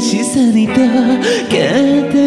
しさに溶けて